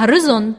горизонт